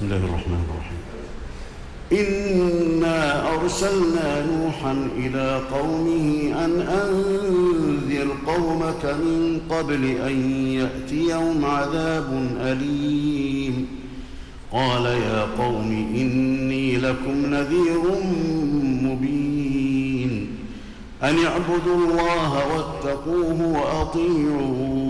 بسم الله الرحمن الرحيم. إنا أرسلنا نوحا إلى قومه أن أنذر قومك من قبل أن يأتيهم عذاب أليم. قال يا قوم إني لكم نذير مبين. أن اعبدوا الله واتقوه وأطيعون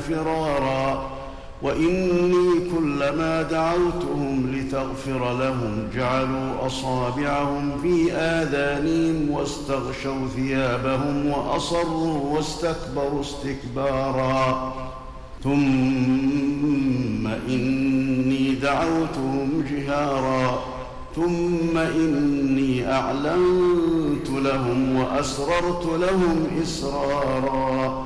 فرارا وإني كلما دعوتهم لتغفر لهم جعلوا أصابعهم في آذانهم واستغشوا ثيابهم وأصروا واستكبروا استكبارا. ثم إني دعوتهم جهارا. ثم إني أعلنت لهم وأسررت لهم إسرارا.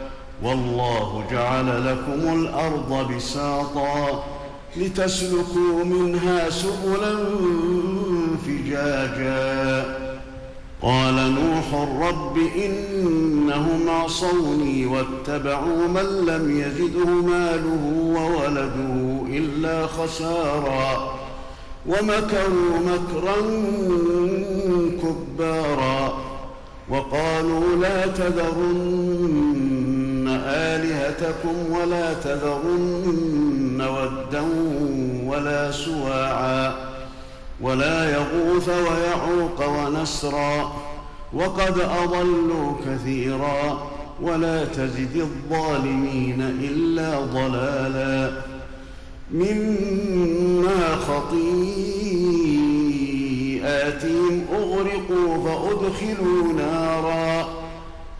والله جعل لكم الأرض بساطا لتسلكوا منها سبلا فجاجا. قال نوح رب إنهم عصوني واتبعوا من لم يزده ماله وولده إلا خسارا ومكروا مكرا كبارا. وقالوا لا تذرن آلهتكم ولا تذرن ودا ولا سواعا ولا يغوث ويعوق ونسرا وقد أضلوا كثيرا ولا تزد الظالمين إلا ضلالا مما خطيئاتهم أغرقوا فأدخلوا نارا